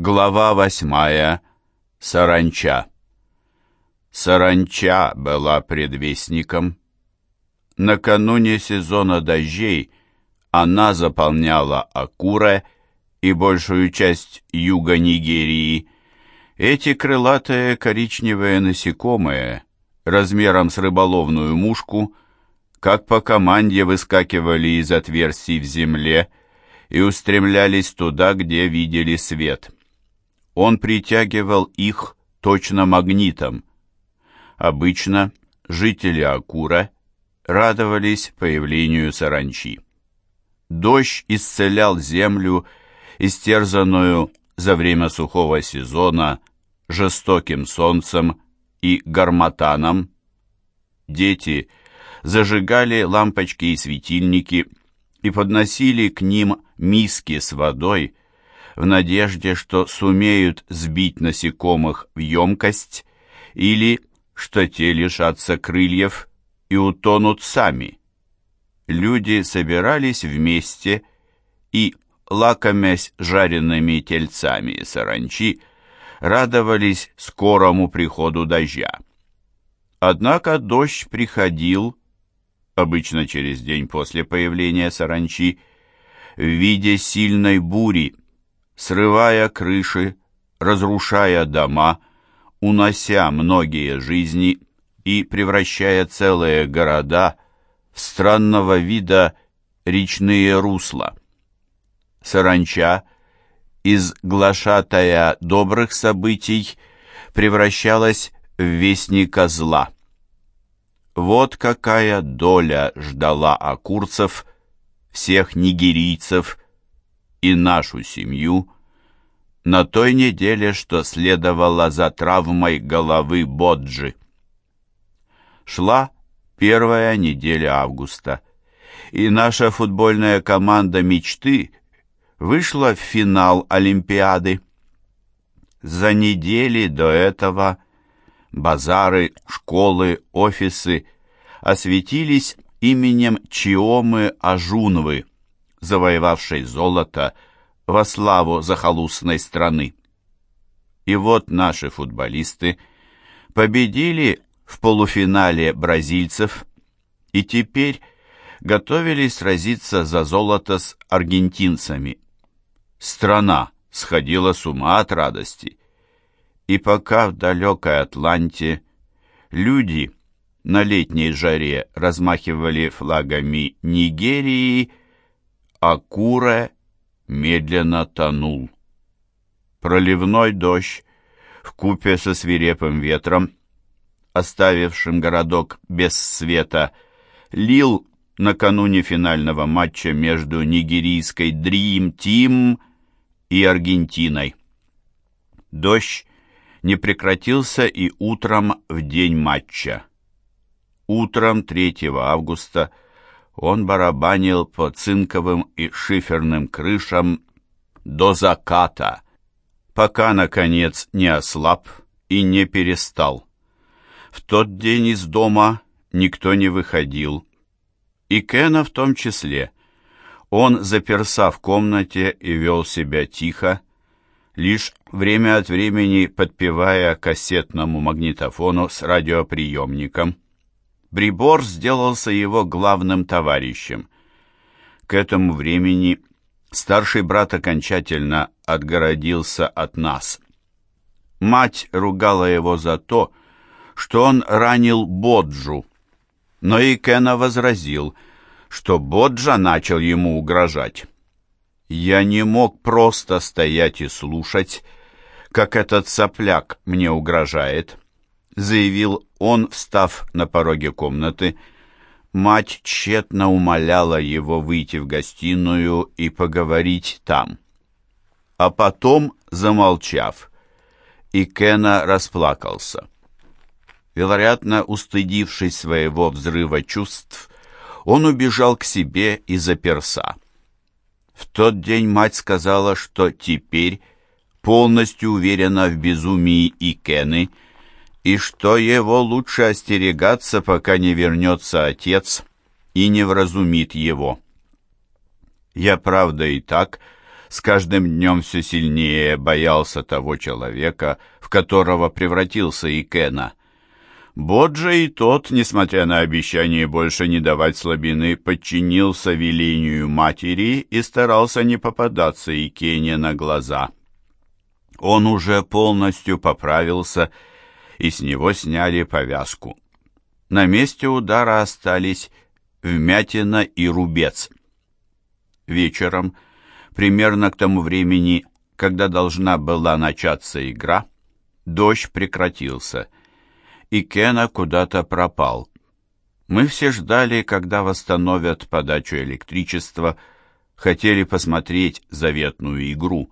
Глава восьмая. Саранча. Саранча была предвестником. Накануне сезона дождей она заполняла Акуре и большую часть юга Нигерии. Эти крылатые коричневые насекомые, размером с рыболовную мушку, как по команде выскакивали из отверстий в земле и устремлялись туда, где видели свет. Он притягивал их точно магнитом. Обычно жители Акура радовались появлению саранчи. Дождь исцелял землю, истерзанную за время сухого сезона жестоким солнцем и гарматаном. Дети зажигали лампочки и светильники и подносили к ним миски с водой, в надежде, что сумеют сбить насекомых в емкость или что те лишатся крыльев и утонут сами. Люди собирались вместе и, лакомясь жареными тельцами саранчи, радовались скорому приходу дождя. Однако дождь приходил, обычно через день после появления саранчи, в виде сильной бури, срывая крыши, разрушая дома, унося многие жизни и превращая целые города в странного вида речные русла. Саранча, из глашатая добрых событий, превращалась в вестника зла. Вот какая доля ждала акурцев, всех нигерийцев, и нашу семью на той неделе, что следовало за травмой головы Боджи. Шла первая неделя августа, и наша футбольная команда мечты вышла в финал Олимпиады. За недели до этого базары, школы, офисы осветились именем Чиомы Ажунвы, завоевавшей золото во славу захолустной страны. И вот наши футболисты победили в полуфинале бразильцев и теперь готовились сразиться за золото с аргентинцами. Страна сходила с ума от радости. И пока в далекой Атланте люди на летней жаре размахивали флагами Нигерии, Акура медленно тонул. Проливной дождь в купе со свирепым ветром, оставившим городок без света, лил накануне финального матча между нигерийской Dream Team и Аргентиной. Дождь не прекратился и утром в день матча. Утром 3 августа он барабанил по цинковым и шиферным крышам до заката, пока, наконец, не ослаб и не перестал. В тот день из дома никто не выходил, и Кена в том числе. Он заперся в комнате и вел себя тихо, лишь время от времени подпевая кассетному магнитофону с радиоприемником. Брибор сделался его главным товарищем. К этому времени старший брат окончательно отгородился от нас. Мать ругала его за то, что он ранил Боджу, но и Кена возразил, что Боджа начал ему угрожать. Я не мог просто стоять и слушать, как этот сопляк мне угрожает заявил он, встав на пороге комнаты. Мать тщетно умоляла его выйти в гостиную и поговорить там. А потом, замолчав, и Кена расплакался. Вероятно, устыдившись своего взрыва чувств, он убежал к себе и заперся. В тот день мать сказала, что теперь полностью уверена в безумии и Кены, и что его лучше остерегаться, пока не вернется отец и не вразумит его. Я, правда, и так с каждым днем все сильнее боялся того человека, в которого превратился Икена. Боджа и тот, несмотря на обещание больше не давать слабины, подчинился велению матери и старался не попадаться Икене на глаза. Он уже полностью поправился, и с него сняли повязку. На месте удара остались вмятина и рубец. Вечером, примерно к тому времени, когда должна была начаться игра, дождь прекратился — и Кена куда-то пропал. Мы все ждали, когда восстановят подачу электричества, хотели посмотреть заветную игру.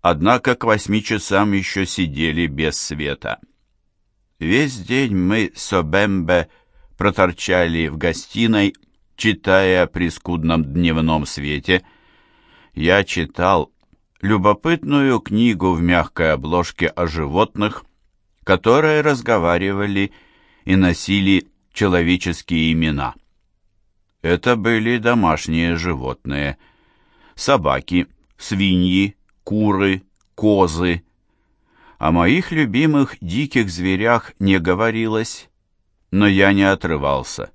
Однако к восьми часам еще сидели без света. Весь день мы с Обембе проторчали в гостиной, читая при скудном дневном свете. Я читал любопытную книгу в мягкой обложке о животных, которые разговаривали и носили человеческие имена. Это были домашние животные. Собаки, свиньи, куры, козы. О моих любимых диких зверях не говорилось, но я не отрывался.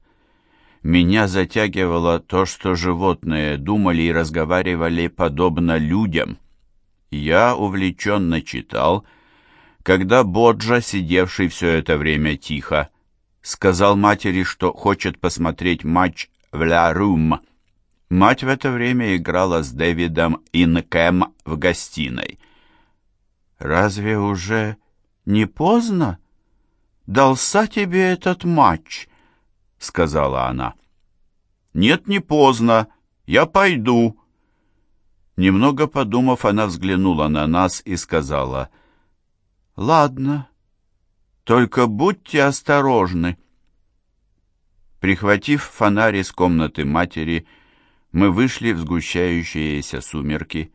Меня затягивало то, что животные думали и разговаривали подобно людям. Я увлеченно читал когда Боджа, сидевший все это время тихо, сказал матери, что хочет посмотреть матч в Ла Рум. Мать в это время играла с Дэвидом Инкэм в гостиной. «Разве уже не поздно? Дался тебе этот матч?» — сказала она. «Нет, не поздно. Я пойду». Немного подумав, она взглянула на нас и сказала — «Ладно, только будьте осторожны». Прихватив фонарь из комнаты матери, мы вышли в сгущающиеся сумерки.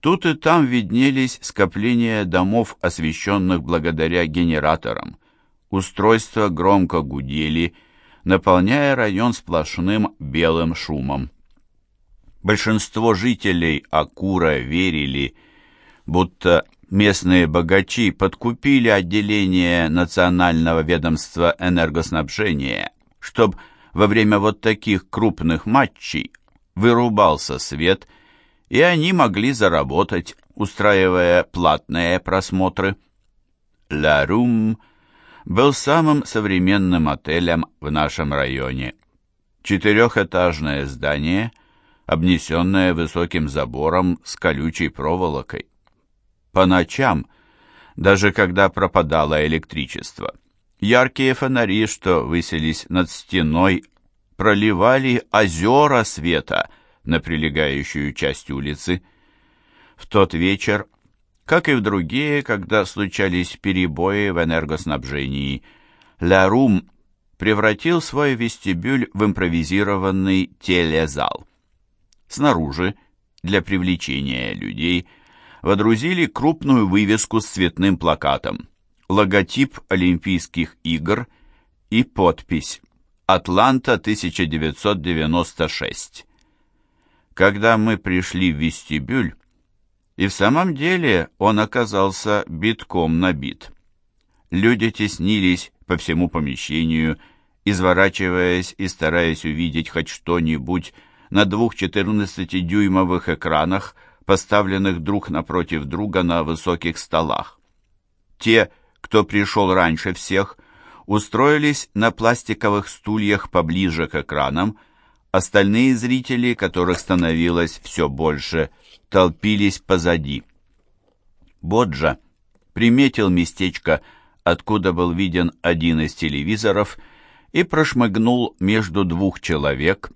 Тут и там виднелись скопления домов, освещенных благодаря генераторам. Устройства громко гудели, наполняя район сплошным белым шумом. Большинство жителей Акура верили, будто Местные богачи подкупили отделение Национального ведомства энергоснабжения, чтобы во время вот таких крупных матчей вырубался свет, и они могли заработать, устраивая платные просмотры. «Ла Рум» был самым современным отелем в нашем районе. Четырехэтажное здание, обнесенное высоким забором с колючей проволокой по ночам, даже когда пропадало электричество. Яркие фонари, что высились над стеной, проливали озера света на прилегающую часть улицы. В тот вечер, как и в другие, когда случались перебои в энергоснабжении, Ля Рум превратил свой вестибюль в импровизированный телезал. Снаружи, для привлечения людей, водрузили крупную вывеску с цветным плакатом, логотип Олимпийских игр и подпись «Атланта 1996». Когда мы пришли в вестибюль, и в самом деле он оказался битком набит. Люди теснились по всему помещению, изворачиваясь и стараясь увидеть хоть что-нибудь на двух 14-дюймовых экранах – поставленных друг напротив друга на высоких столах. Те, кто пришел раньше всех, устроились на пластиковых стульях поближе к экранам, остальные зрители, которых становилось все больше, толпились позади. Боджа приметил местечко, откуда был виден один из телевизоров, и прошмыгнул между двух человек,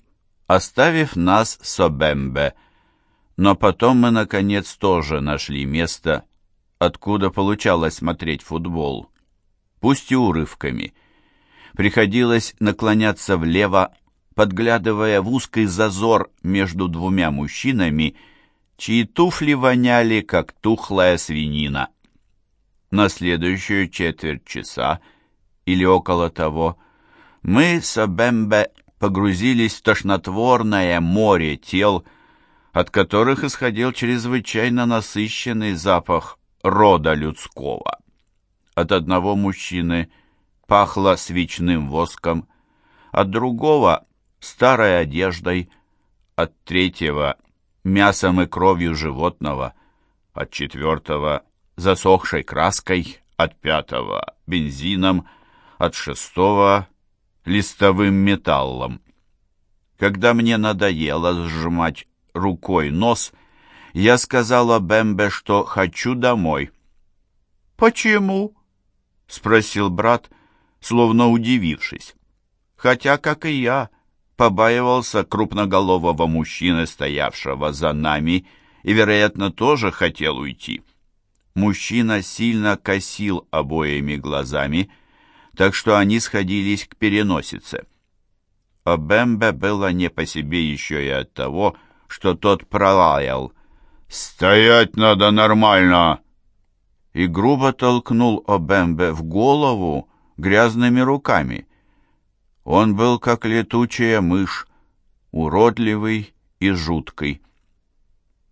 оставив нас с Обембе, но потом мы, наконец, тоже нашли место, откуда получалось смотреть футбол. Пусть и урывками. Приходилось наклоняться влево, подглядывая в узкий зазор между двумя мужчинами, чьи туфли воняли, как тухлая свинина. На следующую четверть часа или около того мы с Абембе погрузились в тошнотворное море тел, от которых исходил чрезвычайно насыщенный запах рода людского. От одного мужчины пахло свечным воском, от другого — старой одеждой, от третьего — мясом и кровью животного, от четвертого — засохшей краской, от пятого — бензином, от шестого — листовым металлом. Когда мне надоело сжимать рукой нос, я сказала Бэмбе, что хочу домой. «Почему?» — спросил брат, словно удивившись. Хотя, как и я, побаивался крупноголового мужчины, стоявшего за нами, и, вероятно, тоже хотел уйти. Мужчина сильно косил обоими глазами, так что они сходились к переносице. А Бэмбе было не по себе еще и от того, что тот пролаял. «Стоять надо нормально!» И грубо толкнул Обембе в голову грязными руками. Он был как летучая мышь, уродливый и жуткий.